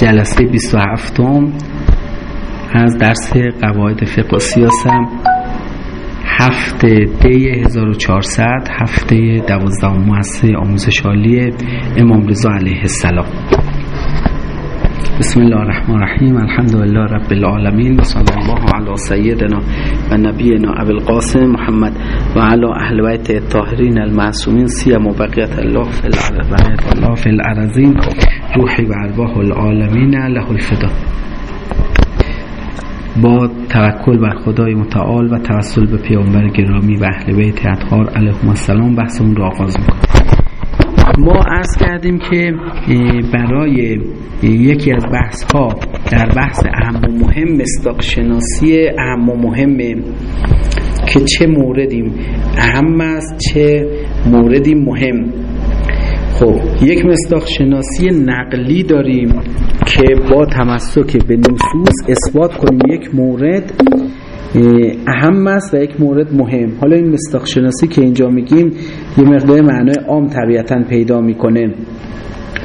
جلسه 27 از درس قواعد فقه و سیاسم هفته دی 1400 هفته دوازدهم مؤسسه آموزش عالی امام رضا علیه السلام. بسم الله الرحمن الرحیم. الحمد لله رب العالمین و صلی الله علی سیدنا و نبینا ابو القاسم محمد و علی اهل بیت الطاهرین المعصومین سیم و بقیت الله فی الارضین الله فی الارضین. روحی و ارواح العالمین له الفدا با توکل بر خدای متعال و توسل به پیامبر گرامی و اهل بیت اطهار علیهم السلام بحثمون رو آغاز می‌کنیم ما عرض کردیم که برای یکی از بحث ها در بحث اهم و مهم مصداق شناسی اهم و مهمه که چه موردیم اهم است چه موردی مهم؟ خب یک مصداق شناسی نقلی داریم که با تمسک به نصوص اثبات کنیم. یک مورد اهم است و یک مورد مهم. حالا این مصداق شناسی که اینجا میگیم یه مقدار معنای عام طبیعتا پیدا می‌کنه.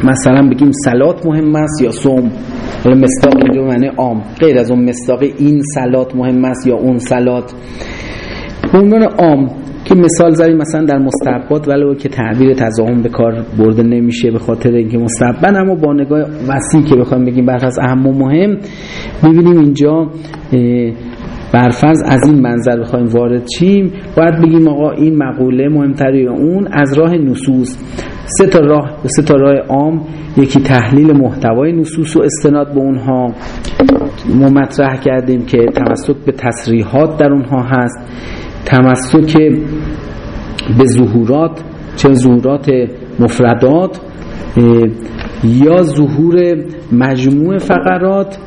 مثلا بگیم سلات مهم است یا صوم. حالا مصداق اینجا معنی عام. غیر از اون مصداق این سلات مهم است یا اون سلات. به عنوان عام که مثال زدیم مثلا در مستحبات ولو که تعبیر تضاهم به کار برده نمیشه به خاطر اینکه مستحبن اما با نگاه وسیع که بخوایم بگیم برخلاف اهم و مهم می‌بینیم اینجا برفرض از این منظر بخوایم وارد چیم باید بگیم آقا این مقوله مهمتری اون از راه نصوص. سه تا راه سه تا راه عام یکی تحلیل محتوای نصوص و استناد به اونها. مطرح کردیم که تمسک به تصریحات در اونها هست. تمسک به ظهورات چه ظهورات مفردات یا ظهور مجموع فقرات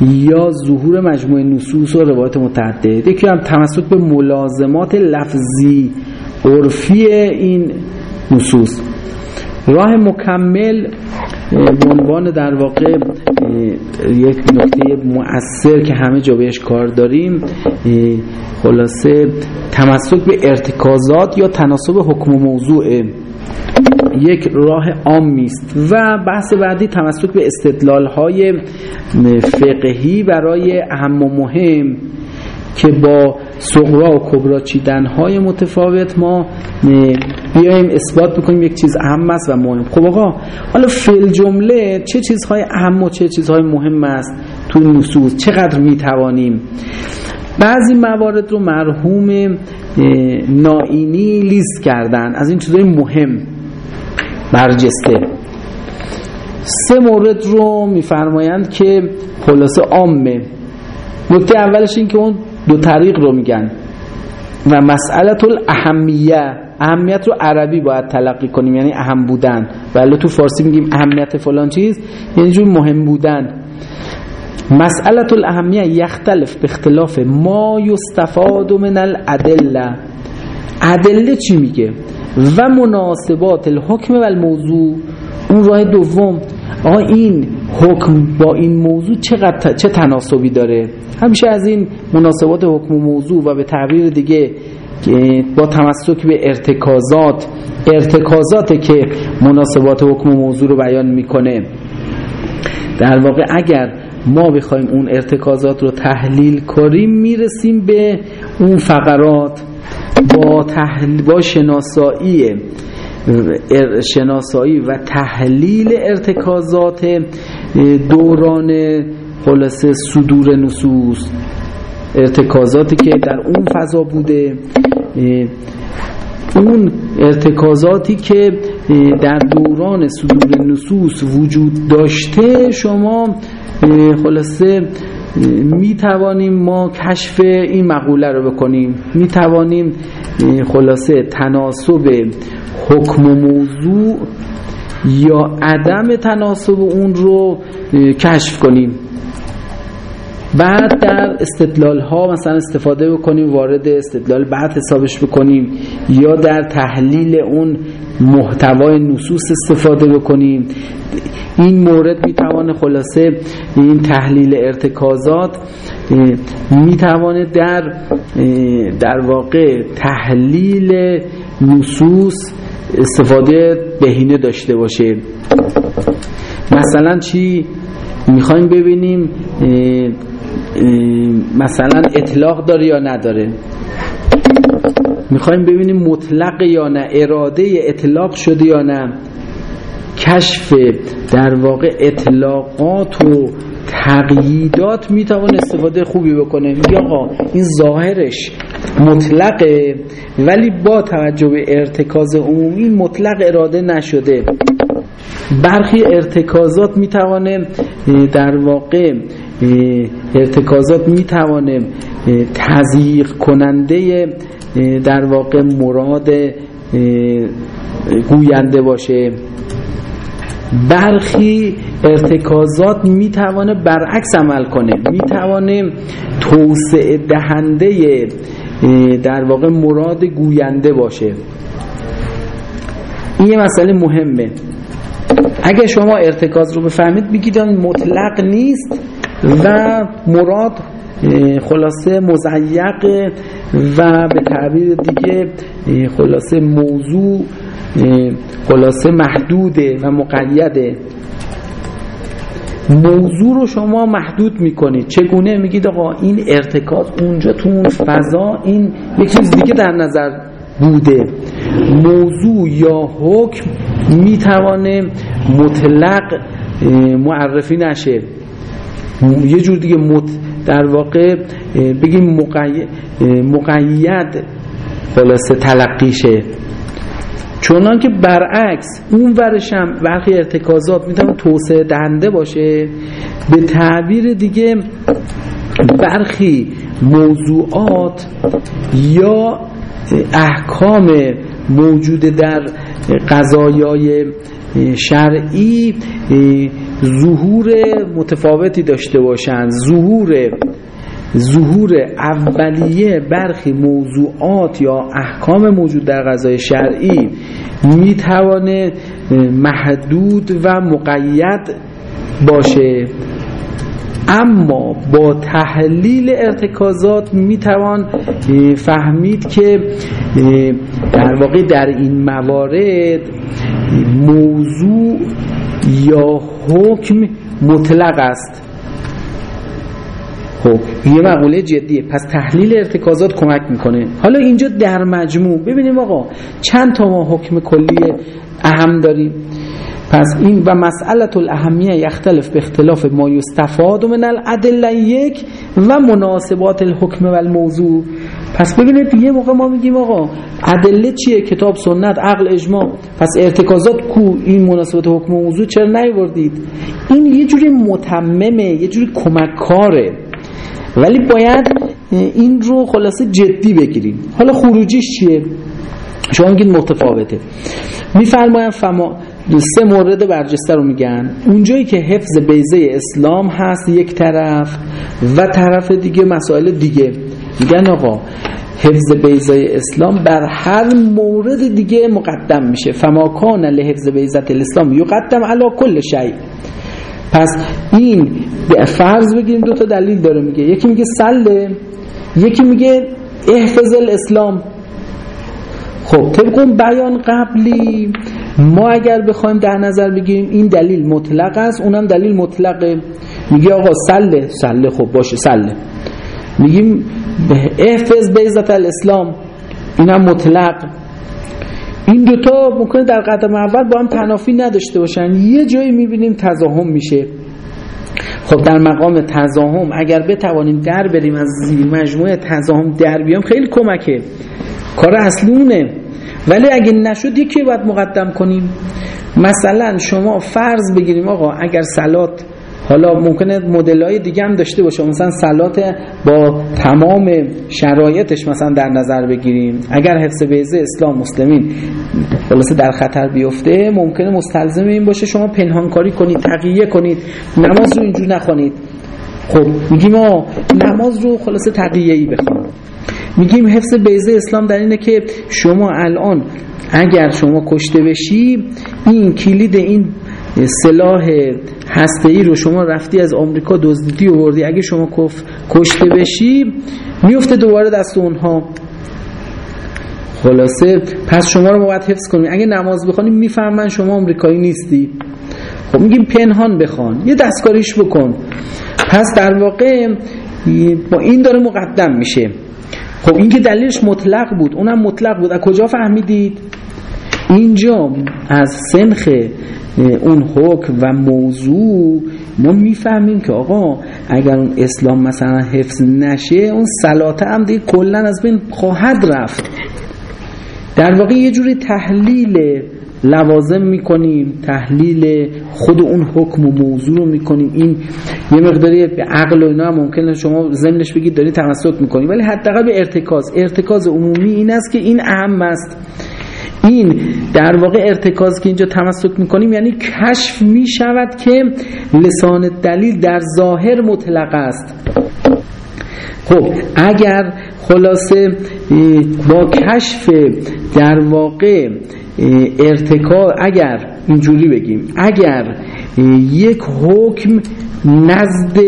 یا ظهور مجموعه نصوص و روایت متعدد. یکی هم تمسک به ملازمات لفظی عرفی این نصوص. راه مکمل عنوان در واقع یک نکته مؤثر که همه جا بهش کار داریم خلاصه تمسک به ارتکازات یا تناسب حکم و موضوع. یک راه عامی است و بحث بعدی تمسک به استدلال های فقهی برای اهم و مهم. که با صغرا و کبرا چیدن های متفاوت ما بیایم اثبات بکنیم یک چیز اهم است و مهم. خب آقا حالا فل جمله چه چیزهای اهم و چه چیزهای مهم است تو نصوص؟ چقدر می‌توانیم؟ بعضی موارد رو مرحوم نائینی لیست کردن. از این چیزهای مهم برجسته. سه مورد رو میفرمایند که خلاصه عامه. نکته اولش این که اون دو طریق رو میگن. و مسئله الاهمیه اهمیت رو عربی باید تلقی کنیم یعنی اهم بودن. ولی تو فارسی میگیم اهمیت فلان چیز یعنی جور مهم بودن. مسئله الاهمیه یختلف به اختلاف ما یستفاد من الادله ادله چی میگه؟ و مناسبات الحکم و الموضوع. اون راه دوم. آقا این حکم با این موضوع چقدر چه تناسبی داره؟ همیشه از این مناسبات حکم و موضوع و به تعبیر دیگه با تمسک به ارتکازات ارتکازات که مناسبات حکم و موضوع رو بیان می‌کنه. در واقع اگر ما بخوایم اون ارتکازات رو تحلیل کنیم می‌رسیم به اون فقرات با تحلیل با شناسایی شناسایی و تحلیل ارتکازات دوران خلاصه صدور نصوص ارتکازاتی که در اون فضا بوده اون ارتکازاتی که در دوران صدور نصوص وجود داشته شما خلاصه می توانیم ما کشف این مقوله رو بکنیم. می توانیم خلاصه تناسب حکم و موضوع یا عدم تناسب اون رو کشف کنیم. بعد در استدلال ها مثلا استفاده بکنیم وارد استدلال بعد حسابش بکنیم یا در تحلیل اون محتوای نصوص استفاده بکنیم. این مورد می‌توانه خلاصه این تحلیل ارتکازات می‌توانه در در واقع تحلیل نصوص استفاده بهینه داشته باشه. مثلا چی می‌خوایم ببینیم؟ مثلا اطلاق داره یا نداره؟ می‌خوایم ببینیم مطلق یا نه اراده اطلاق شده یا نه؟ کشف در واقع اطلاقات و تقییدات می‌توان استفاده خوبی بکنه. میگه آقا این ظاهرش مطلقه ولی با توجه به ارتکاز عمومی مطلق اراده نشده. برخی ارتکازات می‌توانه در واقع ارتکازات می‌توانه تضییق کننده در واقع مراد گوینده باشه. برخی ارتکازات می‌توانه برعکس عمل کنه. می‌توانه توسعه دهنده در واقع مراد گوینده باشه. این یه مسئله مهمه. اگه شما ارتکاز رو بفهمید بگید مطلق نیست و مراد خلاصه مزیق و به تعبیر دیگه خلاصه موضوع خلاصه محدوده و مقیده. موضوع رو شما محدود می‌کنید. چگونه؟ میگید آقا این ارتکاز اونجا تو اون فضا این یک چیز دیگه در نظر بوده. موضوع یا حکم می‌توانه مطلق معرفی نشه. یه جور دیگه مت در واقع بگیم مقید خلاصه تلقیشه. چونان که برعکس اون ورشم برخی ارتکازات می‌تونه توسعه دهنده باشه به تعبیر دیگه برخی موضوعات یا احکام موجود در قضایای شرعی ظهور متفاوتی داشته باشند. ظهور ظهور اولیه برخی موضوعات یا احکام موجود در غذای شرعی می‌توانه محدود و مقید باشه. اما با تحلیل ارتکازات می‌توان فهمید که در واقع در این موارد موضوع یا حکم مطلق است. خب یه مقوله جدیه. پس تحلیل ارتکازات کمک می‌کنه. حالا اینجا در مجموع ببینیم آقا چند تا ما حکم کلی اهم داریم. پس این و مسئله الاهمیه یختلف به اختلاف ما یستفاد من الادله یک و مناسبات الحکم و الموضوع. پس ببینید یه موقع ما میگیم آقا ادله چیه؟ کتاب سنت عقل اجماع. پس ارتکازات کو این مناسبات حکم و موضوع چرا نیوردید؟ این یه جوری متممه یه جوری کمککاره. ولی باید این رو خلاصه جدی بگیریم. حالا خروجیش چیه؟ شما میگید متفاوته. میفرمایم فما سه مورد برجسته رو میگن. اونجایی که حفظ بیزه اسلام هست یک طرف و طرف دیگه مسائل دیگه. میگن آقا حفظ بیزه اسلام بر هر مورد دیگه مقدم میشه. فما کان لحفظ بیزت الاسلام یقدم علا کل شیء. پس این فرض بگیریم دو تا دلیل داره میگه. یکی میگه سله یکی میگه احفظ الاسلام. خب طبق بیان قبلی ما اگر بخوایم در نظر بگیریم این دلیل مطلق است اونم دلیل مطلقه. میگه آقا سله سله خب باشه سله. میگیم احفظ بیزت الاسلام اینم مطلق. این دوتا ممکنه در قدم اول با هم تنافی نداشته باشن. یه جایی می‌بینیم تضاهم میشه. خب در مقام تضاهم اگر بتوانیم در بریم از مجموعه تضاهم در بیام خیلی کمکه. کار اصلی اونه. ولی اگه نشد یکی باید مقدم کنیم. مثلا شما فرض بگیریم آقا اگر سلات حالا ممکنه مدل های دیگه هم داشته باشه. مثلا سلات با تمام شرایطش مثلا در نظر بگیریم. اگر حفظ بیزه اسلام مسلمین خلاصه در خطر بیفته ممکنه مستلزم این باشه شما پنهانکاری کنید تقیه کنید نماز رو اینجور نخونید خب میگیم ما نماز رو خلاصه تقیه ای بخون میگیم حفظ بیزه اسلام در اینه که شما الان اگر شما کشته بشی این کلید این سلاح هسته ای رو شما رفتی از آمریکا دزدیدی وردی اگه شما کف کشته بشی میفته دوباره دست اونها. خلاصه پس شما رو باید حفظ کنیم. اگه نماز بخونیم می‌فهمن شما آمریکایی نیستی. خب میگیم پنهان بخوان. یه دستکاریش بکن. پس در واقع با این داره مقدم میشه. خب این که دلیلش مطلق بود. اونم مطلق بود. از کجا فهمیدید؟ اینجا از سنخ اون حکم و موضوع ما می‌فهمیم که آقا اگر اون اسلام مثلا حفظ نشه اون سلاطه هم دیگه کلا از بین خواهد رفت. در واقع یه جوری تحلیل لوازم می‌کنیم تحلیل خود اون حکم و موضوع رو می‌کنیم. این یه مقداری به عقل و اینا هم ممکنه شما ضمنش بگید داری تمسک می‌کنیم ولی حداقل به ارتکاز. ارتکاز عمومی این است که این اهم است. این در واقع ارتکاز که اینجا تمسک می‌کنیم یعنی کشف می‌شود که لسان دلیل در ظاهر مطلق است. خب اگر خلاصه با کشف در واقع ارتکا اگر اینجوری بگیم اگر یک حکم نزد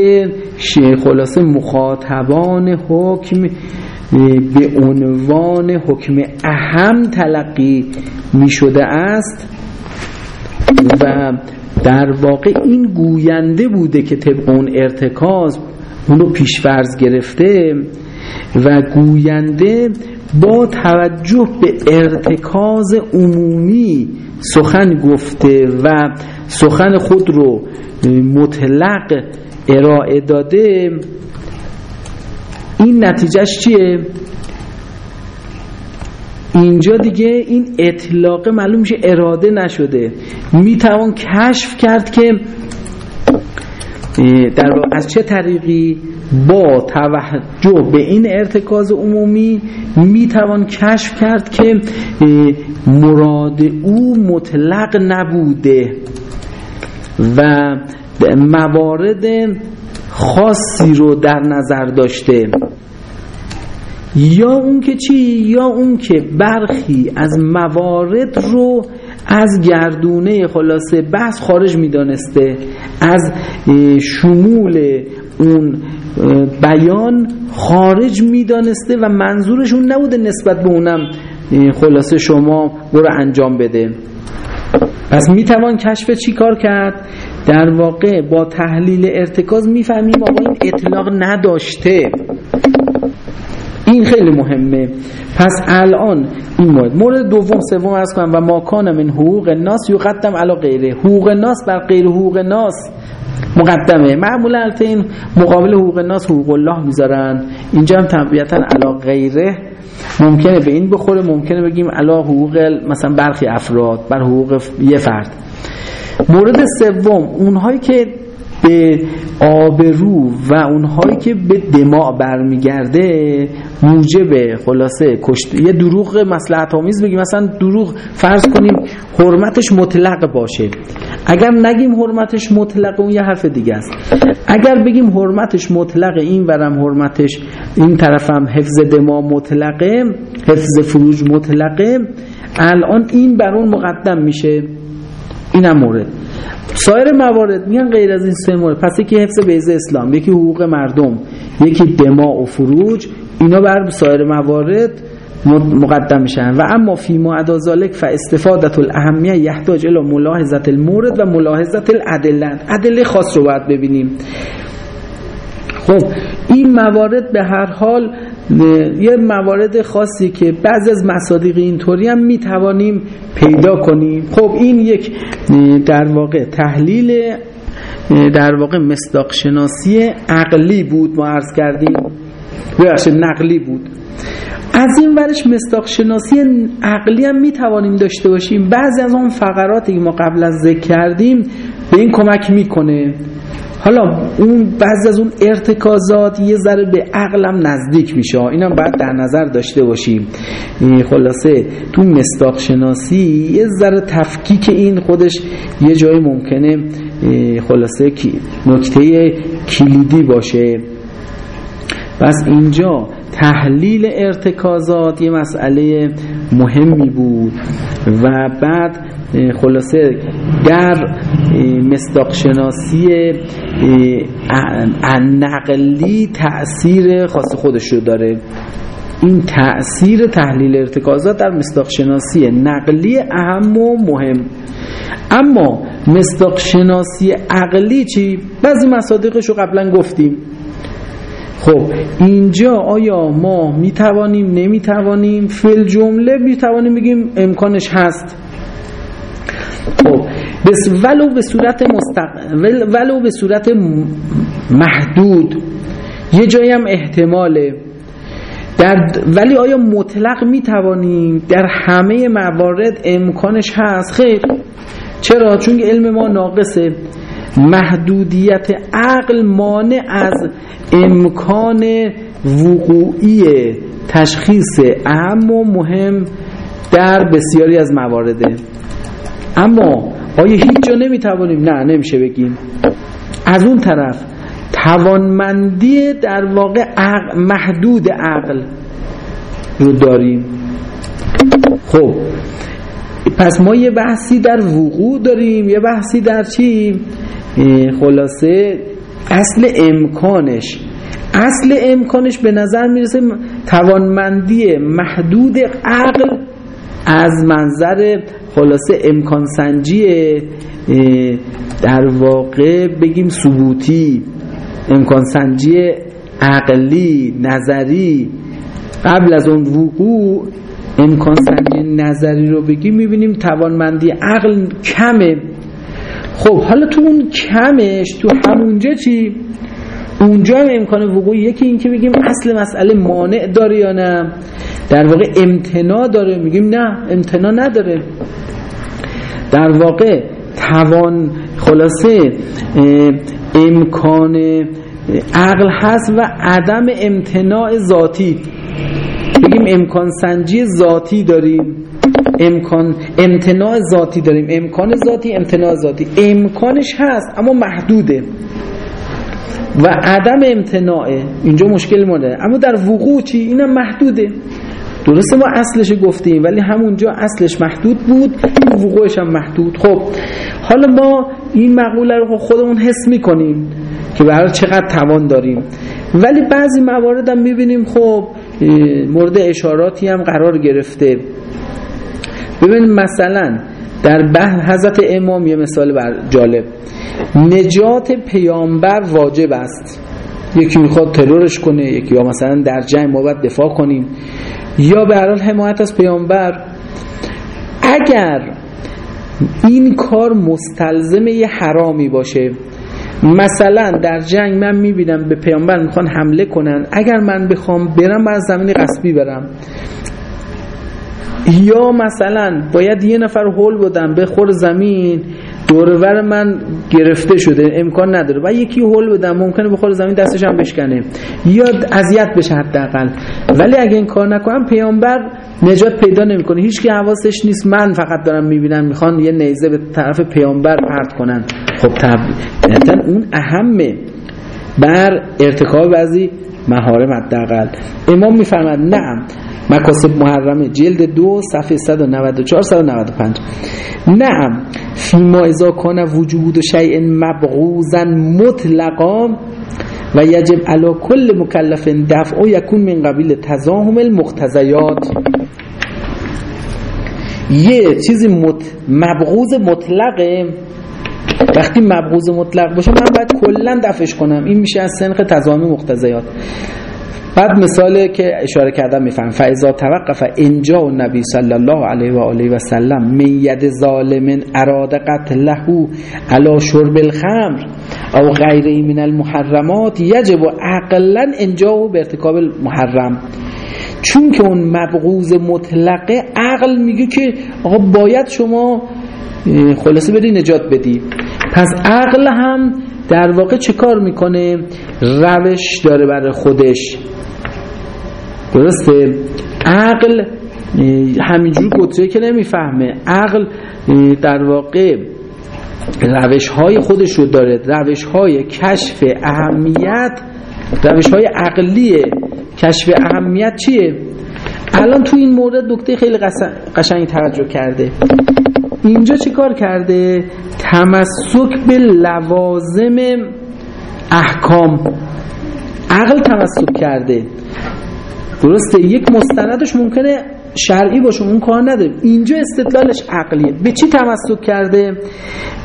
خلاصه مخاطبان حکم به عنوان حکم اهم تلقی می شده است و در واقع این گوینده بوده که طبق اون ارتکاز اونو پیشفرز گرفته و گوینده با توجه به ارتکاز عمومی سخن گفته و سخن خود رو مطلق ارائه داده این نتیجهش چیه؟ اینجا دیگه این اطلاق معلوم میشه اراده نشده می‌توان کشف کرد که در از چه طریقی با توجه به این ارتکاز عمومی می‌توان کشف کرد که مراد او مطلق نبوده و موارد خاصی رو در نظر داشته. یا اون که چی؟ یا اون که برخی از موارد رو از گردونه خلاصه بحث خارج می‌دانسته از شمول اون بیان خارج می‌دانسته و منظورشون نبوده نسبت به اونم خلاصه شما برو انجام بده. پس می‌توان کشف چی کار کرد؟ در واقع با تحلیل ارتکاز می‌فهمیم آقا این اطلاق نداشته. این خیلی مهمه. پس الان این مورد. مورد دوم سوم از کنم و ما کان من حقوق ناس یقدم علی غیره. حقوق ناس بر غیر حقوق ناس مقدمه. معمولا این مقابل حقوق ناس حقوق الله می‌ذارن. اینجا هم طبیعتا علا غیره. ممکنه به این بخوره ممکنه بگیم علا حقوق مثلا برخی افراد بر حقوق یه فرد. مورد سوم اونهایی که به آبرو و اونهایی که به دماع برمیگرده موجب خلاصه کشت یه دروغ مسلحت آمیز بگیم مثلا دروغ فرض کنیم حرمتش مطلق باشه. اگر نگیم حرمتش مطلق اون یه حرف دیگه است. اگر بگیم حرمتش مطلق این ورم حرمتش این طرفم حفظ دماع مطلقه حفظ فروج مطلقه الان این بر اون مقدم میشه. اینم مورد. سایر موارد میگن غیر از این سه مورد. پس یکی حفظ بیز اسلام یکی حقوق مردم یکی دماع و فروج. اینا بر سایر موارد مقدم میشن. و اما فی ما ذالک فاستفادت الاهمیه یحتاج الى ملاحظت المورد و ملاحظت الادله ادله خاص رو باید ببینیم. خب این موارد به هر حال یه موارد خاصی که بعض از مصادیق اینطوری هم می‌توانیم پیدا کنیم. خب این یک در واقع تحلیل در واقع مصداق شناسی عقلی بود ما عرض کردیم. ببخشید نقلی بود. از این ورش مصداق شناسی عقلی هم می‌توانیم داشته باشیم. بعضی از اون فقراتی که ما قبل از ذکر کردیم به این کمک می‌کنه. حالا اون بعض از اون ارتکازات یه ذره به عقلم نزدیک میشه. اینم باید در نظر داشته باشیم. خلاصه تو مستاق شناسی یه ذره تفکیک این خودش یه جای ممکنه خلاصه نکته کلیدی باشه. پس اینجا تحلیل ارتکازات یه مسئله مهمی بود و بعد خلاصه در مصداق شناسی نقلی تأثیر خاص خودش رو داره. این تأثیر تحلیل ارتکازات در مصداق شناسی نقلی اهم و مهم. اما مصداق شناسی عقلی چی؟ بعضی مصادیقش رو قبلا گفتیم. خب اینجا آیا ما می‌توانیم نمی‌توانیم؟ فل جمله می‌توانیم بگیم امکانش هست. خب بس ولو به صورت مستق... ولو به صورت محدود. یه جایی هم احتماله. در ولی آیا مطلق می توانیم در همه موارد امکانش هست؟ خیر. چرا؟ چون علم ما ناقصه. محدودیت عقل مانع از امکان وقوعی تشخیص اهم و مهم در بسیاری از موارده. اما آیا هیچ جا نمی‌توانیم؟ نه نمیشه بگیم. از اون طرف توانمندی در واقع عقل محدود عقل رو داریم. خب پس ما یه بحثی در وقوع داریم یه بحثی در چی؟ خلاصه اصل امکانش اصل امکانش به نظر می‌رسه توانمندی محدود عقل از منظر خلاصه امکان سنجی در واقع بگیم ثبوتی امکان سنجی عقلی نظری. قبل از اون وقوع امکان سنجی نظری رو بگیم می‌بینیم توانمندی عقل کمه. خب حالا تو اون کمش تو همونجا چی؟ اونجا هم امکان وقوع یکی این که بگیم اصل مسئله مانع داره یا نه. در واقع امتناع داره میگیم نه امتناع نداره. در واقع توان خلاصه امکان عقل هست و عدم امتناع ذاتی. بگیم امکان سنجی ذاتی داریم. امکان امتناع ذاتی داریم. امکان ذاتی امتناع ذاتی. امکانش هست اما محدوده. و عدم امتناعه. اینجا مشکل مونه اما در وقوع چی؟ اینم محدوده. درسته ما اصلش گفتیم ولی همونجا اصلش محدود بود. وقوعش هم محدود. خب حالا ما این مقوله رو خودمون حس می‌کنیم که برای چقدر توان داریم. ولی بعضی موارد هم می‌بینیم خب مورد اشاراتی هم قرار گرفته. ببینیم مثلا در بحث حضرت امام یه مثال بر جالب. نجات پیامبر واجب است. یکی می‌خواد ترورش کنه یکی یا مثلا در جنگ ما باید دفاع کنیم. یا به حال حمایت از پیامبر. اگر این کار مستلزم یه حرامی باشه مثلا در جنگ من می‌بینم به پیامبر می‌خوان حمله کنن. اگر من بخوام برم بر زمین قصبی برم. یا مثلا باید یه نفر هول بدم بخور زمین دورور من گرفته شده امکان نداره. و یکی هول بدم ممکنه بخور زمین دستش هم بشکنه. یا اذیت بشه حداقل. ولی اگه این کار نکنم پیامبر نجات پیدا نمی‌کنه. هیچ کی حواسش نیست. من فقط دارم می‌بینم می‌خوان یه نیزه به طرف پیامبر پرت کنن. خب طبعا اون اهمه بر ارتکاب بعضی محارم حداقل. امام میفرماد نعم مکاسب محرمه جلد دو صفحه 194 195 نعم فیما ازا کان وجود شیء مبغوزا مطلقا و یجب علا کل مکلف دفع و یکون من قبیل تزاهم المختزیات. یه چیزی مت... مبغوز مطلقه. وقتی مبغوز مطلق باشه من باید کلا دفعش کنم. این میشه از سنخ تزامی مختزیات بعد مثالی که اشاره کردم میفهم فایزا توقف اینجا و نبی صلی الله علیه و آله و سلم من ید ظالم اراد قتله علی شرب الخمر او غیره من المحرمات یجب عقلا اینجا به ارتکاب المحرم. چون که اون مبغوز مطلقه عقل میگه که آقا باید شما خلاصه بدی نجات بدی. پس عقل هم در واقع چه کار می‌کنه؟ روش داره برای خودش. درسته؟ عقل همینجور گتره که نمی‌فهمه. عقل در واقع روش های خودش رو داره. روش های کشف اهمیت روش های عقلیه. کشف اهمیت چیه؟ الان تو این مورد دکته خیلی قشنگ توجه کرده. اینجا چه کار کرده؟ تمسک به لوازم احکام. عقل تمسک کرده. درسته؟ یک مستندش ممکنه شرعی باشه اون کار نداره اینجا استدلالش عقلیه. به چی تمسک کرده؟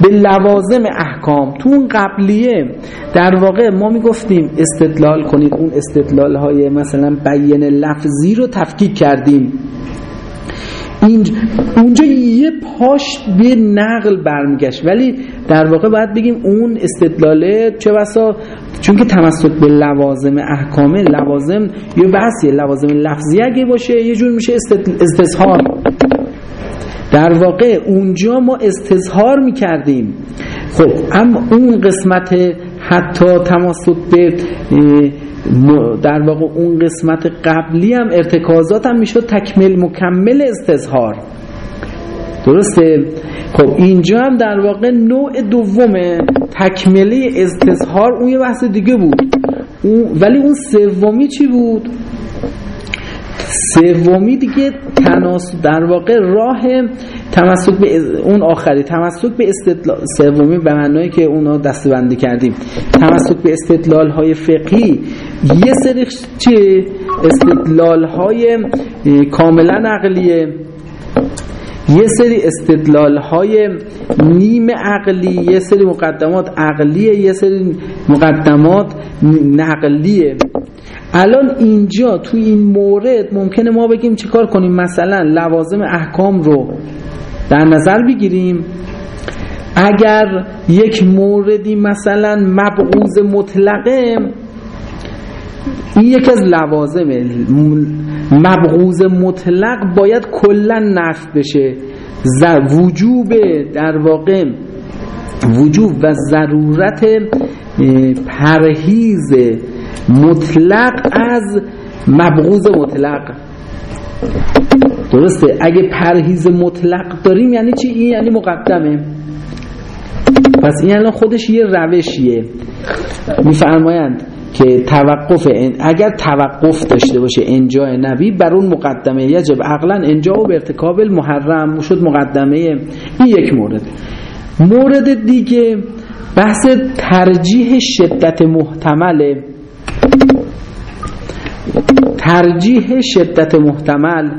به لوازم احکام. تو اون قبلیه در واقع ما می‌گفتیم استدلال کنید. اون استدلال های مثلا بیان لفظی رو تفکیک کردیم. اونجا یه پاش به نقل برمیگشت. ولی در واقع باید بگیم اون استدلاله چه بسا چون که تمسک به لوازم احکامه لوازم یه بحثیه. لوازم لفظی اگه باشه یه جور میشه استظهار. در واقع اونجا ما استظهار می‌کردیم. خب اما اون قسمت حتی تمسک به در واقع اون قسمت قبلی هم ارتکازات هم می‌شد تکمل مکمل استظهار. درسته؟ خب اینجا هم در واقع نوع دوم تکمله استظهار اون یه بحث دیگه بود. ولی اون سومی چی بود؟ سومی دیگه تناسب در واقع راه تمسک به اون آخری. تمسک به استدلال سومی به معنایی که اونا دستبندی کردیم. تمسک به استدلال های فقهی یه سری چه؟ استدلال های کاملا عقلیه. یه سری استدلال های نیم عقلی یه سری مقدمات عقلیه یه سری مقدمات نقلیه. الان اینجا تو این مورد ممکنه ما بگیم چیکار کنیم؟ مثلا لوازم احکام رو در نظر بگیریم. اگر یک موردی مثلا مبعوض مطلقه این یکی از لوازم مبغوز مطلق باید کلا نفت بشه. وجوب در واقع وجوب و ضرورت پرهیز مطلق از مبغوز مطلق. درسته؟ اگه پرهیز مطلق داریم یعنی چی؟ این یعنی مقدمه. پس این الان خودش یه روشیه. میفرمایند که توقف اگر توقف داشته باشه انجای نبی بر اون مقدمه یجب. عقلا انجا و به ارتکاب المحرم شد مقدمه این یک مورد. مورد دیگه بحث ترجیح شدت محتمله ترجیح شدت محتمل.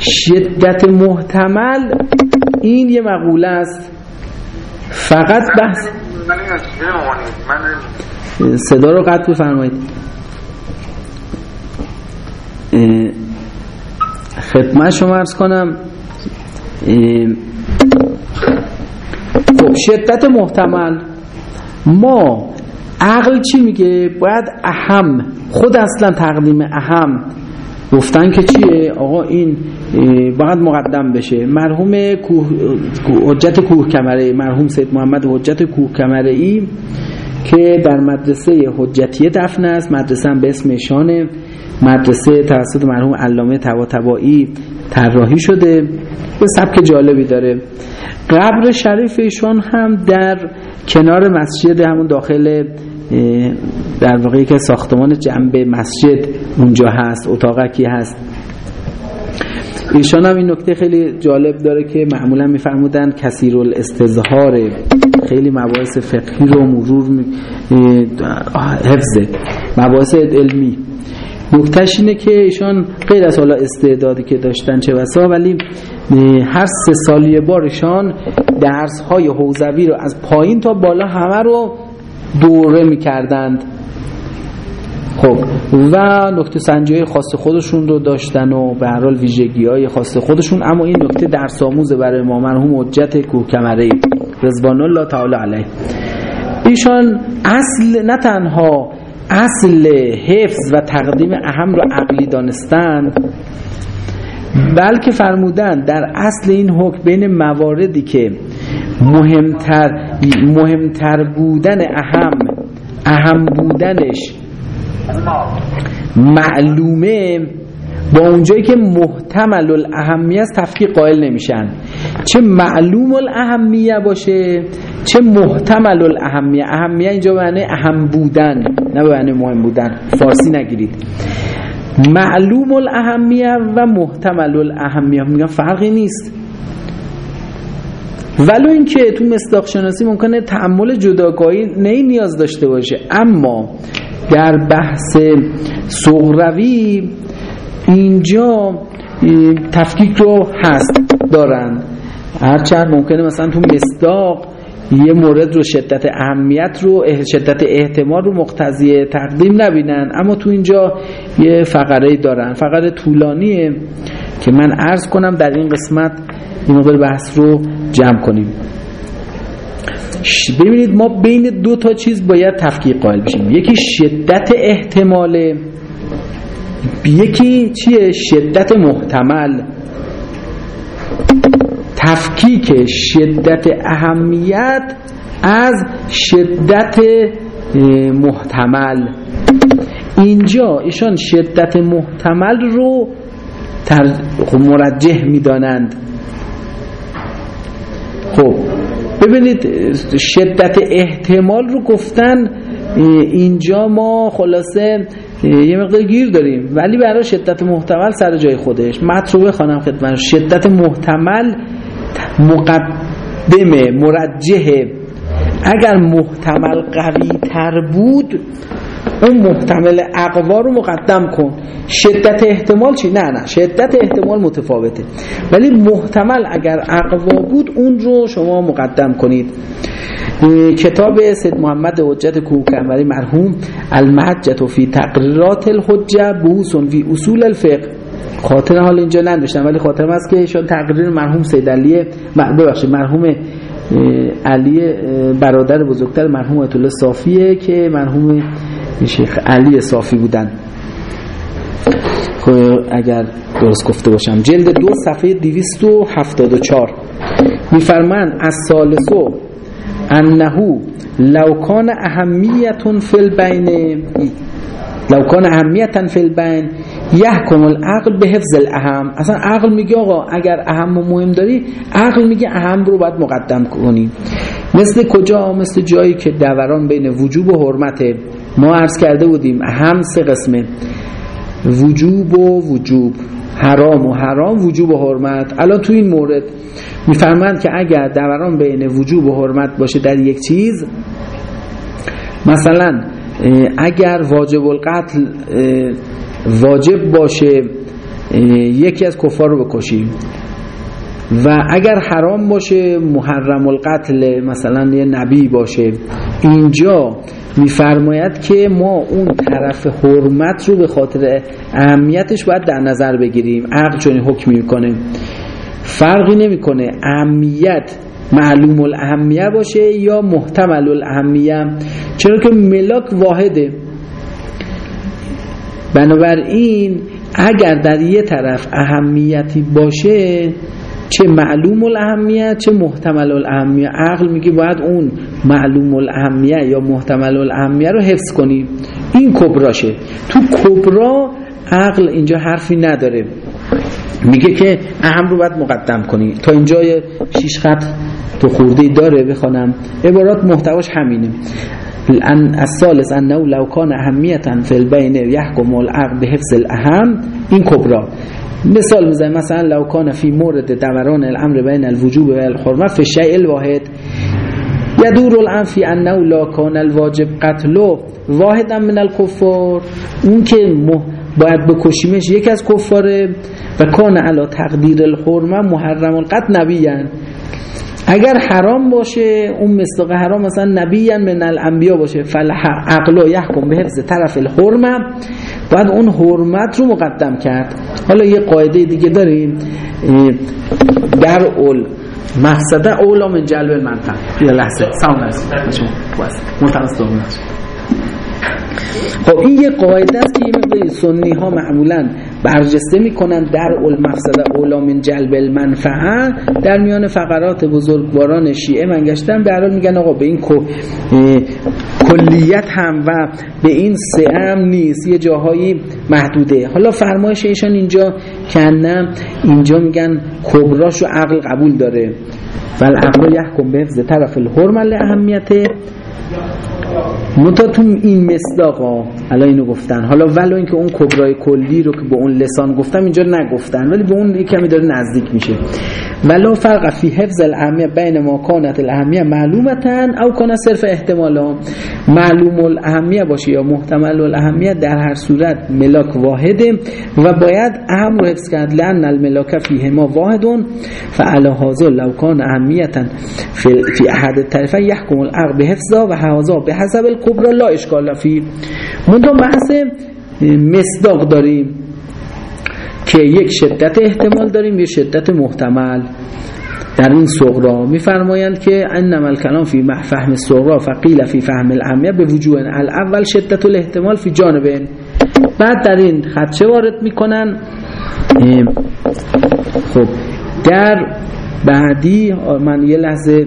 شدت محتمل این یه مقوله است. فقط بحث صدا رو قطع بفرمایید. خدمت شما ارز کنم خب شدت محتمل. ما عقل چی میگه؟ باید اهم خود اصلا تقدیم اهم. گفتن که چیه؟ آقا این باید مقدم بشه. مرحوم کوه حجت کوه کمره مرحوم سید محمد حجت کوه کمره ای که در مدرسه حجتیه دفن است. مدرسه هم به اسم ایشانه مدرسه توسط مرحوم علامه طباطبایی طراحی شده. به سبک جالبی داره. قبر شریف ایشان هم در کنار مسجد همون داخل در واقعی که ساختمان جنب مسجد اونجا هست اتاقکی هست. ایشان هم این نکته خیلی جالب داره که معمولا میفرمودن کثیر الاستظهار خیلی مباحث فقهی رو مرور حفظه. مباحث علمی. نکتش اینه که ایشان غیر از حالا استعدادی که داشتن چه بسا ولی هر سه سالی بارشان درس های حوزوی رو از پایین تا بالا همه رو دوره می‌کردند. خب و نکته سنجی خاص خودشون رو داشتن و به هر حال ویژگی های خاص خودشون اما این نکته درس آموز برای ما. مرحوم حجت کوکمره رضوان الله تعالی علیه. ایشان اصل نه تنها اصل حفظ و تقدیم اهم رو عقلی دانستند بلکه فرمودن در اصل این حکم بین مواردی که مهمتر مهمتر بودن اهم اهم بودنش معلومه با اونجایی که محتمل الاهمیه است تفکیق قائل نمیشن. چه معلوم الاهمیه باشه چه محتمل الاهمیه. اهمیه اینجا معنی اهم بودن نه معنی مهم بودن. فارسی نگیرید. معلوم الاهمیه و محتمل الاهمیه. میگن فرقی نیست. ولو اینکه تو مصداق شناسی ممکنه تعمل جداگاهی نه نیاز داشته باشه. اما در بحث صغروی اینجا تفکیک رو هست دارن. هرچند ممکنه مثلا تو مصداق یه مورد رو شدت اهمیت رو شدت احتمال رو مقتضی تقدیم نبینن اما تو اینجا یه فقره دارن. فقره طولانیه که من عرض کنم در این قسمت این مقدار بحث رو جمع کنیم. ببینید ما بین دو تا چیز باید تفکیق قائل بشیم. یکی شدت احتمال یکی چیه؟ شدت محتمل. تفکیک شدت اهمیت از شدت محتمل. اینجا ایشان شدت محتمل رو خب مرجح می‌دانند. خب ببینید شدت احتمال رو گفتن اینجا ما خلاصه یه مقدار گیر داریم. ولی برای شدت محتمل سر جای خودش. متن رو بخوانم خدمت شدت محتمل مقدمه مرجحه اگر محتمل قوی تر بود اون محتمل اقوا رو مقدم کن. شدت احتمال چی؟ نه نه. شدت احتمال متفاوته. ولی محتمل اگر اقوا بود اون رو شما مقدم کنید. کتاب سید محمد حجت کوکنوری مرحوم المحجت فی تقریرات الحجه بوسون فی اصول الفقه. خاطر حال اینجا نداشتم ولی خاطرم است که ایشان تقریر مرحوم سید علی ببخشید مرحوم علی برادر بزرگتر مرحوم آیت الله صافیه که مرحوم شیخ علی صافی بودن. خب، اگر درست گفته باشم. جلد دو صفحه 274 میفرمان از سالسو انهو لو کان اهمیتون فی البین لو کان اهمیتا فی البین یحکم العقل به حفظ الاهم. اصلا عقل میگه آقا اگر اهم و مهم داری عقل میگه اهم رو باید مقدم کنی. مثل کجا؟ مثل جایی که دوران بین وجوب و حرمت ما عرض کرده بودیم اهم سه قسمه. وجوب و وجوب. حرام و حرام وجوب و حرمت. الان تو این مورد میفرمند که اگر دوران بین وجوب و حرمت باشه در یک چیز مثلا اگر واجب القتل واجب باشه یکی از کفار رو بکشیم. و اگر حرام باشه محرم القتل مثلا یه نبی باشه. اینجا میفرماید که ما اون طرف حرمت رو به خاطر اهمیتش باید در نظر بگیریم. عقل چون حکم می‌کنه. فرقی نمی‌کنه اهمیت معلوم الاهمیه باشه یا محتمل الاهمیه. چرا که ملاک واحده. بنابراین اگر در یه طرف اهمیتی باشه چه معلوم الاهمیت چه محتمل الاهمیت عقل میگه باید اون معلوم الاهمیت یا محتمل الاهمیت رو حفظ کنیم این کبراشه. تو کبرا عقل اینجا حرفی نداره. میگه که اهم رو باید مقدم کنی. تا اینجا شیش خط تو خورده داره بخوانم. عبارات محتواش همینه. الثالث انه لو کان اهمیتا فی البین یحکم العقل حفظ الاهم. این کبرا. مثال می‌زنیم مثلا لو کان فی مورد دوران الامر بین الوجوب و الحرمه فی الشیء الواحد. یدور الان فی انه لا کان الواجب قتلو واحدا من الکفار. اون که باید بکشیمش یک از کفاره و کان علا تقدیر الحرمه محرم القتل نبیان. اگر حرام باشه اون مصداق حرام مثلا نبی من الانبیا باشه. فالعقل یحکم به حفظ طرف الحرمه. باید اون حرمت رو مقدم کرد. حالا یه قاعده دیگه داریم. در اول مقصده اولا من جلب المنفعه یه لحظه. سلام علیکم. خب این یه قاعده است که یه سنی ها معمولا برجسته می‌کنن در اول مقصد اولا من جلب المنفعه. در میان فقرات بزرگواران شیعه من گشتم در حال میگن آقا به این کلیت هم و به این سه نیست یه جاهایی محدوده. حالا فرمایش ایشان اینجا کنم اینجا میگن کبراش و عقل قبول داره. و العقل یحکم به طرف الحرم اهمیت متا این مصداق الان اینو گفتن. حالا ولو اینکه اون کبرای کلی رو که به اون لسان گفتم اینجا نگفتن ولی به اون کمی داره نزدیک میشه. ولو فرق فی حفظ الاهمیه بین ما کانت الاهمیه معلومتن او کانت صرف احتمالا معلوم الاهمیه باشه یا محتمل الاهمیه در هر صورت ملاک واحده و باید اهم رو حفظ کرد. لان الملاک فیه ما واحدون. فعلا هازا لو کان اهمیتا فی احد الطرفین یحکم العقل به حفظا و هازا به حسب الکبرا لا اشکال فی. منتها بحث مصداق داریم که یک شدت احتمال داریم یک شدت محتمل. در این صغرا میفرمایند که انما الکلام فی فهم صغرا فقیل فی فهم الاهمیه به وجوه الاول شدت الاحتمال فی جانبین بعد در این خدشه وارد می‌کنن؟ خب در بعدی من یه لحظه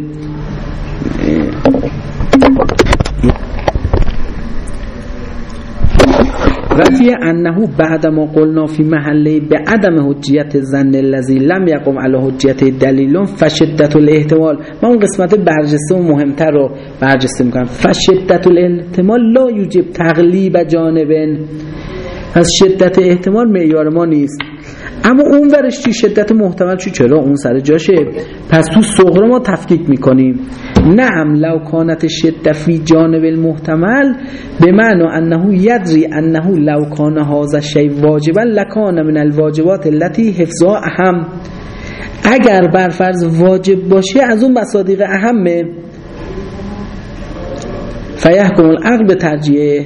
رفی انه بعد ما قلنا فی محله به عدم حجیت زن الذی لم یقم علی حجیت دلیل فشدت الاحتمال. من اون قسمت برجسته و مهمتر رو برجسته می‌کنم فشدت الاحتمال لا یوجب تغلیب جانبن از شدت احتمال معیار ما نیست. اما اون ورش چی؟ شدت محتمل چی؟ چرا؟ اون سر جاشه. پس تو صغر ما تفکیک می‌کنیم. نعم لو کانت شدت فی جانب المحتمل به معنی انه یدری انه لو کان هذا شی واجبا لکان من الواجبات التي حفظها اهم. اگر بر فرض واجب باشه از اون مصادیق اهمه. فیحکم العقل به ترجیه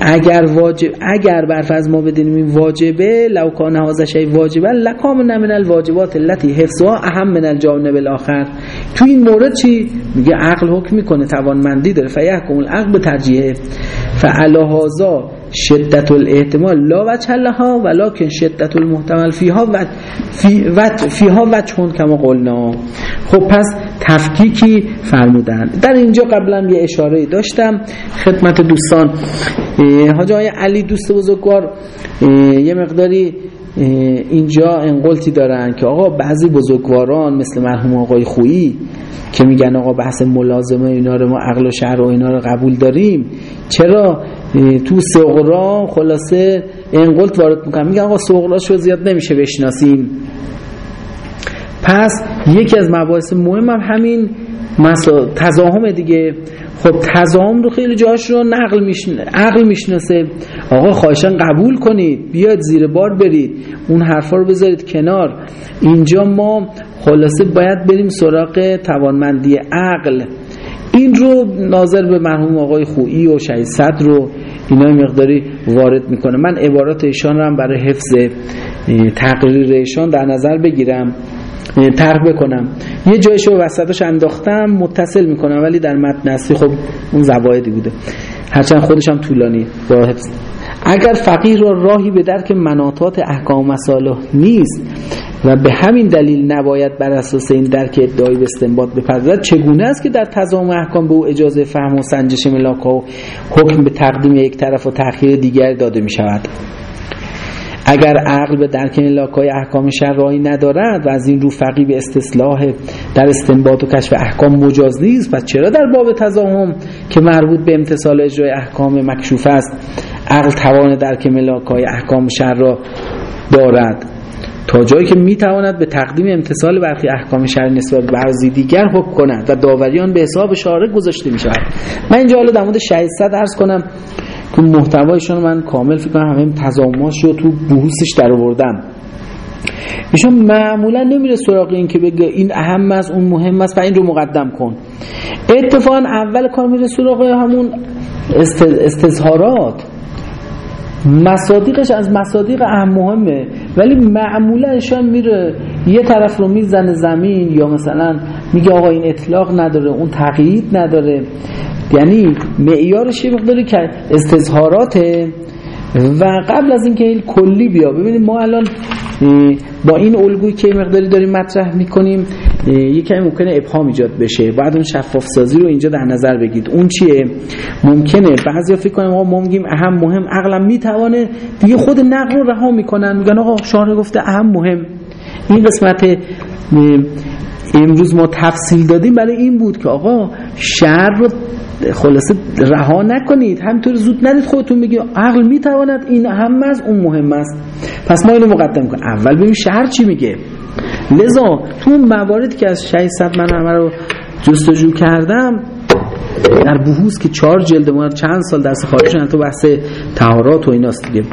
اگر واجب اگر بر فرض ما بدونیم این واجبه لو کان هذا شی واجبه لکام من الواجبات التي حفظها اهم من الجانب الاخر. تو این مورد چی؟ میگه عقل حکم می‌کنه توانمندی داره. فیحکم العقل به ترجیه فعلا هذا شدت الاحتمال لا وجه لها ولكن شدت المحتمل فیها و فی و فیها وجهون کما قلنا. خب پس تفکیکی فرمودن در اینجا قبلا یه اشاره داشتم. خدمت دوستان حاج آقای علی دوست بزرگوار یه مقداری اینجا انقلتی دارن که آقا بعضی بزرگواران مثل مرحوم آقای خویی که میگن آقا بحث ملازمه اینا رو ما عقل و شهر و اینا رو قبول داریم. چرا؟ تو سغرا خلاصه انقلت وارد می‌کنن. میگن آقا سغرا شو زیاد نمیشه بشناسیم. پس یکی از مباحث مهم هم همین تزاهم دیگه. خب تزاهم رو خیلی جاش رو نقل میشن... عقل می‌شناسه. آقا خواهشان قبول کنید. بیاد زیر بار برید. اون حرفا رو بذارید کنار. اینجا ما خلاصه باید بریم سراغ توانمندی عقل. این رو ناظر به مرحوم آقای خویی و شهید صد رو اینا مقداری وارد می‌کنه. من عبارات ایشان رو هم برای حفظ تقریر ایشان در نظر بگیرم. طرح بکنم. یه جایشو وسطش انداختم متصل می‌کنم ولی در متن اصلی خب اون زوایدی بوده. هرچند خودش هم طولانی با اگر فقیر را راهی به درک مناطات احکام مساله نیست و به همین دلیل نباید بر اساس این درک ادعایی به استنباط بپردازد چگونه است که در تضام احکام به او اجازه فهم و سنجش ملاک و حکم به تقدیم یک طرف و تأخیر دیگر داده می شود اگر عقل به درک لاکای احکام شرعی ندارد و از این رو فقی به استصلاح در استنباط و کشف احکام مجاز نیست پس چرا در باب تضاهم که مربوط به امتصال اجرای احکام مکشوف است عقل توان درک ملاکای احکام شرع دارد؟ تا جایی که می‌تواند به تقدیم امتصال برخی احکام شرعی نسبت به بعضی دیگر حکم کند و داوریان به حساب شارع گذاشته می شود من اینجا حالا در مورد 600 عرض کنم. که محتوایشون من کامل فکر کنم همه تضامنش رو تو بحوثش در آوردم. ایشون معمولا نمیره سراغ این که بگه این اهم است اون مهم است و این رو مقدم کن. اتفاقا اول کار میره سراغ همون استظهارات. مصادیقش از مصادیق اهم مهمه ولی معمولا ایشان میره یه طرف رو می‌زنه زمین یا مثلا میگه آقا این اطلاق نداره اون تقیید نداره. یعنی معیارش یه مقداری که استظهاراته و قبل از اینکه این کلی بیا ببینید ما الان با این الگویی که مقداری داریم مطرح می‌کنیم یکی ممکنه ابهام ایجاد بشه. بعد اون شفاف سازی رو اینجا در نظر بگید. اون چیه؟ ممکنه. بعضیا فکر کنیم آقا ما میگیم اهم مهم. عقلم می‌توانه. دیگه خود نقل رو رها می‌کنن. میگن آقا شارع گفته اهم مهم. این قسمت امروز ما تفصیل دادیم. برای این بود که آقا شهر رو خلاصه رها نکنید. همینطور زود ندید خودتون بگید عقل می‌تواند این هم از اون مهم است. پس ما اینو مقدم کنیم. اول ببین شهر چی میگه. لذا تو مواردی که از 600 من همه رو جستجو کردم در بحوث که چهار جلد ما چند سال دست خارج تو بحث تهارات و ایناست دیگه.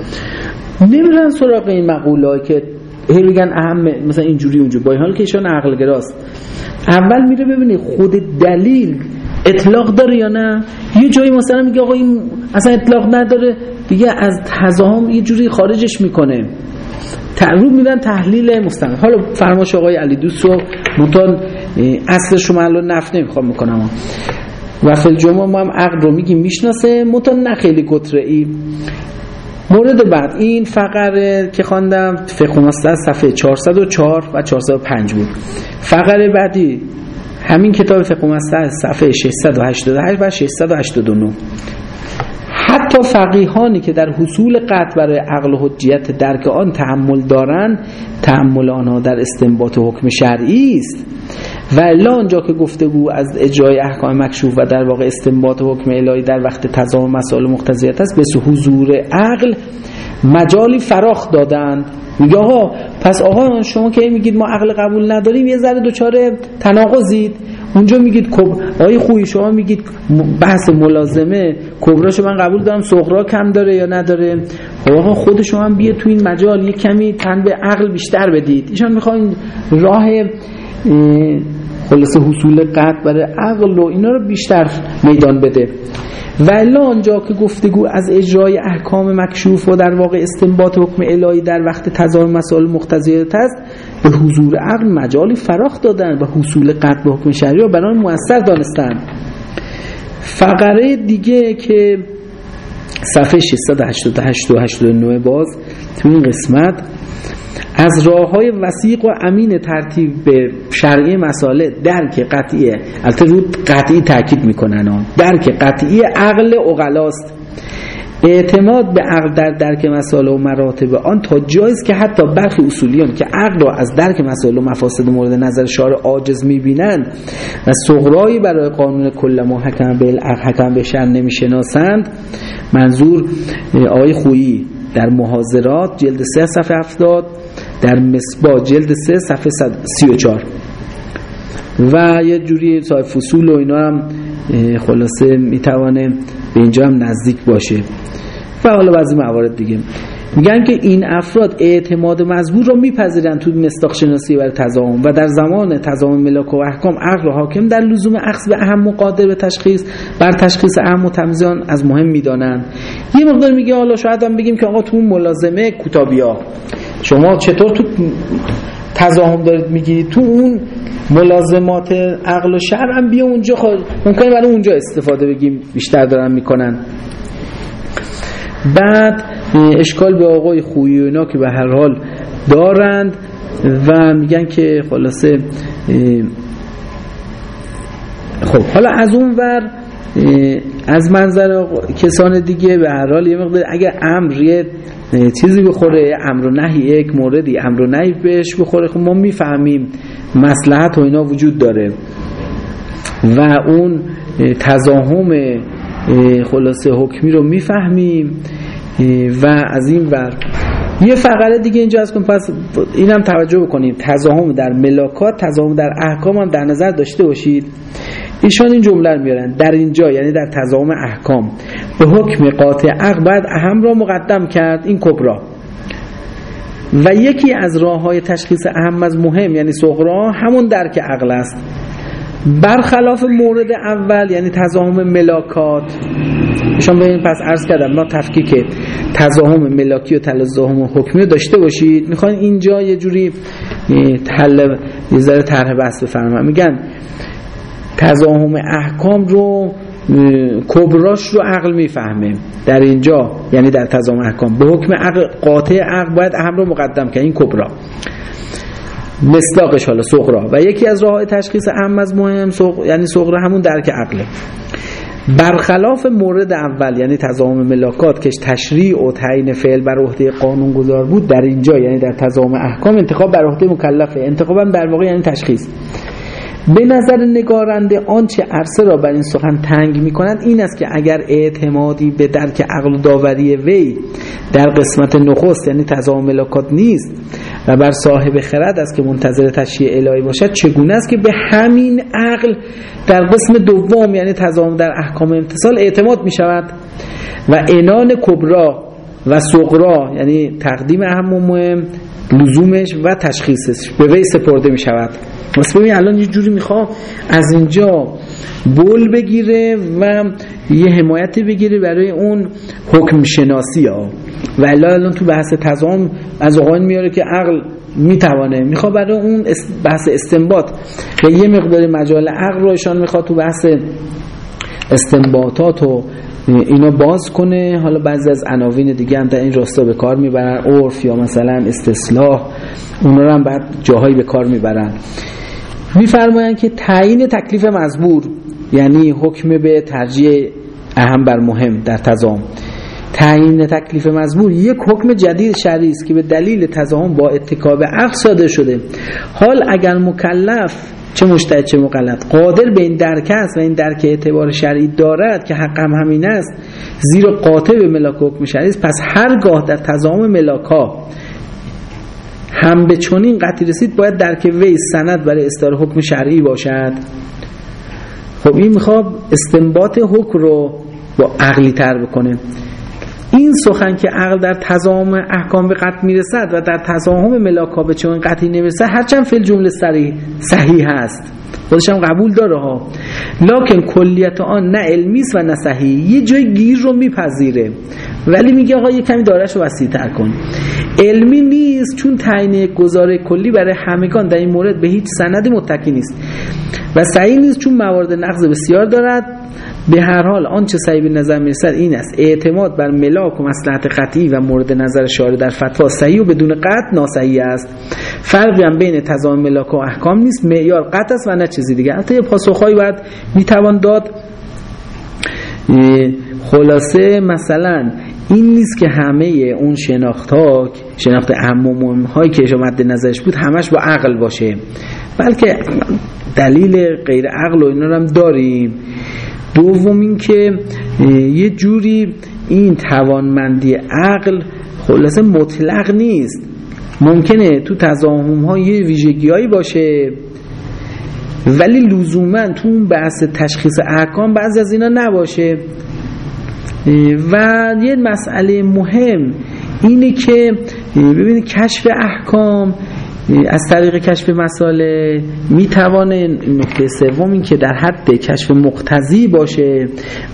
نمیرن سراغ این مقوله که هی بگن اهم مثلا اینجوری اونجوری. با حال که ایشان عقل گراست اول میره ببینی خود دلیل اطلاق داره یا نه؟ یه جایی مثلا میگه آقا این اصلا اطلاق نداره. دیگه از تضاهم یه جوری خارجش می‌کنه. تعروب میدن تحلیل مستند. حالا فرماش آقای علی دوست رو مطال اصلش رو الان نفت نمی‌خوام می‌کنم و فل جمعه ما هم عقل رو میگیم می‌شناسه. مطال نه خیلی گتره ای مورد بعد این فقره که خواندم فقه مصطلح صفحه 404 و 405 بود. فقره بعدی همین کتاب فقه مصطلح صفحه 688 و 689 حتی فقیهانی که در حصول قطع برای عقل و حجیت درک آن تحمل دارند تحمل آنها در استنباط حکم شرعی است. و الا آنجا که گفتگو از اجرای احکام مکشوف و در واقع استنباط حکم الهی در وقت تضام مسائل مقتضیت است به حضور عقل مجالی فراخ دادند. میگه آقا پس آقا شما که میگید ما عقل قبول نداریم یه ذره دچار تناقضید. اونجا میگید کب آقای خویی شما میگید بحث ملازمه. کبراشو من قبول دارم صغرا کم داره یا نداره؟ خب آقا خود شما هم بیه تو این مجال یه کمی تن به عقل بیشتر بدید. ایشان می‌خواین راه خلاصه حصول قطع برای عقل و اینا رو بیشتر میدان بده. و الا آنجا که گفتگو از اجرای احکام مکشوف و در واقع استنباط حکم الهی در وقت تضام مسائل مقتضیات است به حضور عقل مجالی فراخ دادن و حصول قطع به حکم شرعی را برای موثر دانستن. فقره دیگه که صفحه 688 و 89 باز تو این قسمت از راه های وسیق و امین ترتیب به شرعی مساله درک قطعی البته رو قطعی تاکید می‌کنن درک قطعی عقل اقلاست اعتماد به عقل در درک مسائل و مراتب آن تا جایز که حتی برخی اصولیان که عقل را از درک مسائل و مفاسد مورد نظر شارع عاجز می‌بینند و صغرایی برای قانون کل ما حکم به حکم به شر نمی‌شناسند منظور آقای خویی. در محاضرات جلد 3 صفحه 70 در مصباح جلد 3 صفحه 34 و یه جوری صاحب فصول و اینا هم خلاصه می‌توانه به اینجا هم نزدیک باشه. و حالا بعضی موارد دیگه. میگن که این افراد اعتماد مزبور رو میپذیرن تو مستاق شناسی برای تضاهم و در زمان تضاهم ملاک و احکام عقل حاکم در لزوم اخذ به اهم و قادر به تشخیص بر تشخیص اهم و تمزیان از مهم می‌دانند. یه مقدار میگه حالا شاید هم بگیم که آقا تو ملازمه کتابیا شما چطور تو تضاهم دارید می‌گیرید؟ تو اون ملازمات عقل و شرع هم بیا اونجا خود ممکنه برای اونجا استفاده بگیم بیشتر دارن می‌کنن. بعد اشکال به آقای خویی اینا که به هر حال دارند و میگن که خلاصه خب حالا از اون ور از منظر کسان دیگه به هر حال یه مقدار اگر امر یه چیزی بخوره امر و نهی یک موردی امر و نهی بهش بخوره خب ما می‌فهمیم مسلحت و اینا وجود داره و اون تزاهم خلاصه حکمی رو می‌فهمیم و از این ور. یه فقره دیگه اینجا از کن پس اینم توجه بکنیم تزاهم در ملاکات تزاهم در احکام هم در نظر داشته باشید. ایشان این جمله رو میارن. در اینجا یعنی در تزاهم احکام. به حکم قاطع عقل باید اهم را مقدم کرد. این کبرا. و یکی از راه های تشخیص اهم از مهم یعنی صغرا همون درک عقل است. برخلاف مورد اول یعنی تزاهم ملاکات شما ببینید پس عرض کردم ما تفکیک تزاهم ملاکی و تزاهم حکمی داشته باشید. می‌خوان اینجا یه جوری حل یه ذره طرح بحث بفرمایید. میگن تزاهم احکام رو کبراش رو عقل می‌فهمه. در اینجا یعنی در تزاهم احکام. به حکم عقل قاطع عقل باید اهم رو مقدم کنه این کبرا. مصداقش حالا صغرا و یکی از راه تشخیص اهم از مهم سغ... یعنی صغرا همون درک عقله. برخلاف مورد اول یعنی تضامن ملاکات که تشریع و تعیین فعل بر عهده قانون گذار بود در اینجا یعنی در تضامن احکام انتخاب بر عهده مکلفه. انتخابم در واقع یعنی تشخیص. به نظر نگارنده آنچه عرصه را بر این سخن تنگ می کند این است که اگر اعتمادی به درک عقل داوری وی در قسمت نخست یعنی تضام ملاکات نیست و بر صاحب خرد است که منتظر تشریع الهی باشد چگونه است که به همین عقل در قسم دوم یعنی تضام در احکام امتصال اعتماد می شود و انان کبرا و صغرا یعنی تقدیم اهم و مهم لزومش و تشخیصش به وی سپرده می شود ببین الان یه جوری می‌خوام از اینجا بول بگیره و یه حمایتی بگیره برای اون حکم شناسی ها. و الان تو بحث تضام از آقایان میاره که عقل می‌توانه. می‌خواد برای اون بحث استنباط و یه مقدار مجال عقل رو ایشان می‌خواد تو بحث استنباطات و اینا باز کنه. حالا بعضی از عناوین دیگه هم در این راستا به کار می‌برن. عرف یا مثلا استصلاح. اونا رو هم بعد جاهایی به کار می‌برن. میفرمایند که تعیین تکلیف مزبور یعنی حکم به ترجیح اهم بر مهم در تضام. تعیین تکلیف مزبور یک حکم جدید شرعی است که به دلیل تضام با اتکاب عقل صادر شده. حال اگر مکلف چه مشتهد چه مقلد قادر به این درک است و این درک اعتبار شرعی دارد که حقم همین است زیرا قاطع به ملاک حکم شرعی است پس هرگاه در تضام ملاکا هم به چنین قطعی رسید باید درک وی سند برای استار حکم شرعی باشد. خب این می‌خواد استنباط حکم رو با عقلی تر بکنه. این سخن که عقل در تضام احکام به قطع می‌رسد و در تضاهم ملاکا به چون قطعی نمی‌رسد هرچند فیل جمله صحیح صحیح هست. خودش هم قبول داره ها. لکن کلیت آن نه علمی است و نه صحیح. یه جای گیر رو میپذیره. ولی میگه آقا یه کمی دارش رو وسیع تر کن. علمی نیست چون تعیین گزاره کلی برای همگان در این مورد به هیچ سندی متکی نیست. و صحیح نیست چون موارد نقض بسیار دارد. به هر حال آنچه صحیح به نظر می‌رسد این است. اعتماد بر ملاک و مصلحت قطعی و مورد نظر شارع در فتوا صحیح و بدون قطع ناصحیح است. فرقی هم بین تضامن ملاک و احکام نیست. معیار قطع است و نه چیزی دیگه حتی یه پاسخهایی باید می‌توان داد. خلاصه مثلا این نیست که همه اون شناخت ها شناخت اهم هایی که مد نظرش بود همش با عقل باشه. بلکه دلیل غیر عقل و اینا هم داریم. دوم این که یه جوری این توانمندی عقل خلاصه مطلق نیست. ممکنه تو تضاهم ها یه ویژگی باشه ولی لزوما تو اون بحث تشخیص احکام بعضی از اینا نباشه. و یه مسئله مهم اینه که ببینید کشف احکام از طریق کشف مساله می‌توانه نکته سوم این که در حد کشف مقتضی باشه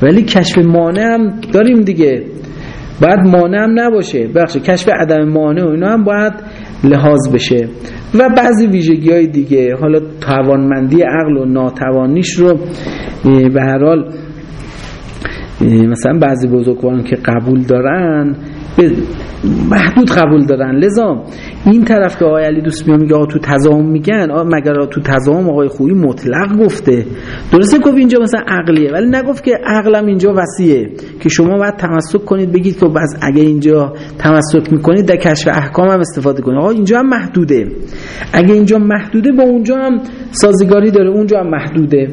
ولی کشف مانع هم داریم دیگه. باید مانع هم نباشه. بخش کشف عدم مانع و اینا هم باید لحاظ بشه. و بعضی ویژگی های دیگه حالا توانمندی عقل و ناتوانیش رو به هر حال مثلا بعضی بزرگواران که قبول دارن محدود قبول دارن لذا این طرف که آقای علی دوست میگه تو تضام میگن مگر تو تضام آقای خویی مطلق گفته؟ درسته گفت اینجا مثلا عقلیه ولی نگفت که عقلم اینجا وسیعه که شما باید تمسک کنید بگید که بس اگه اینجا تمسک می‌کنید در کشف احکام هم استفاده کنید. آقا اینجا هم محدوده. اگه اینجا محدوده با اونجا هم سازگاری داره اونجا هم محدوده.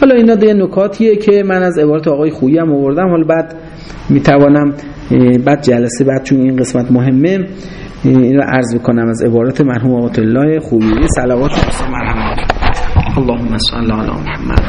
حالا اینا دیگه نکاتیه که من از عبارت آقای خویی هم آوردم. حالا بعد می‌توانم بعد جلسه بعد چون این قسمت مهمه این رو عرض بکنم از عبارت مرحوم آقات الله خویی. صلوات مرحمت اللهم صل علی محمد.